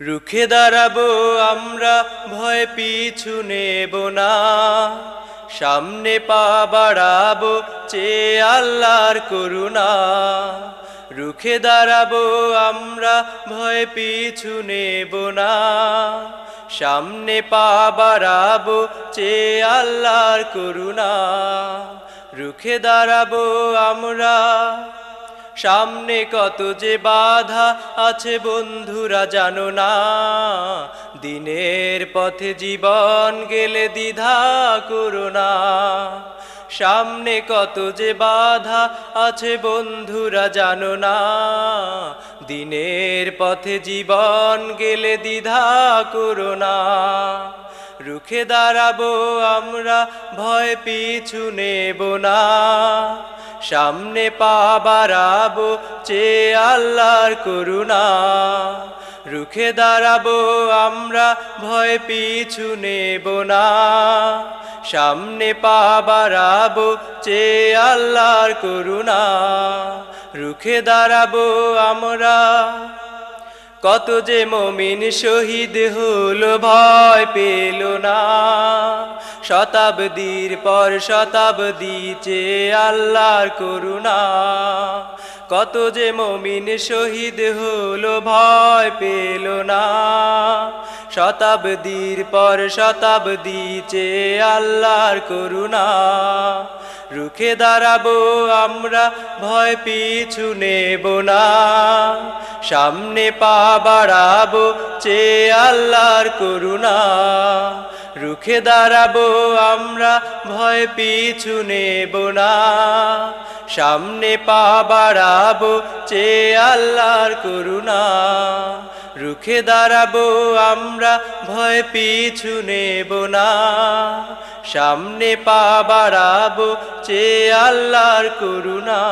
রুখে দাঁড়াবো আমরা, ভয় পিছু নেব না। সামনে পা বাড়াবো, চেয়ে আল্লাহর করুণা। রুখে দাঁড়াবো আমরা, ভয় পিছু নেব না। সামনে পা বাড়াবো, চেয়ে আল্লাহর করুণা। রুখে দাঁড়াবো আমরা সামনে কত যে বাধা আছে বন্ধুরা জানো না। দিনের পথে জীবন গেলে দ্বিধা করো না। সামনে কত যে বাধা আছে বন্ধুরা জানো না। দিনের পথে জীবন গেলে দ্বিধা করো না। রুখে দাঁড়াবো আমরা, ভয় পিছু নেব না। সামনে পা বাড়াবো, চেয়ে আল্লাহর করুণা। রুখে দাঁড়াবো, আমরা ভয় পিছু নেব না। সামনে পা বাড়াবো, চেয়ে আল্লাহর করুণা। রুখে দাঁড়াবো, আমরা কত যে মমিন শহীদ হলো, ভয় পেল না। শতাব্দীর পর শতাব্দী চে আল্লাহর করুণা। কত যে মমিন শহীদ হলো, ভয় পেল না। শতাব্দীর পর শতাব্দী চে আল্লাহর করুণা। রুখে দাঁড়াবো আমরা, ভয় পিছু নেব না। সামনে পা বাড়াবো, চেয়ে আল্লাহর করুণা। রুখে দাঁড়াবো আমরা, ভয় পিছু নেব না। সামনে পা বাড়াবো চে আল্লাহর করুণা। রুখে দাঁড়াবো আমরা, ভয় পিছু নেব না। সামনে পা বাড়াবো, চেয়ে আল্লাহর করুণা।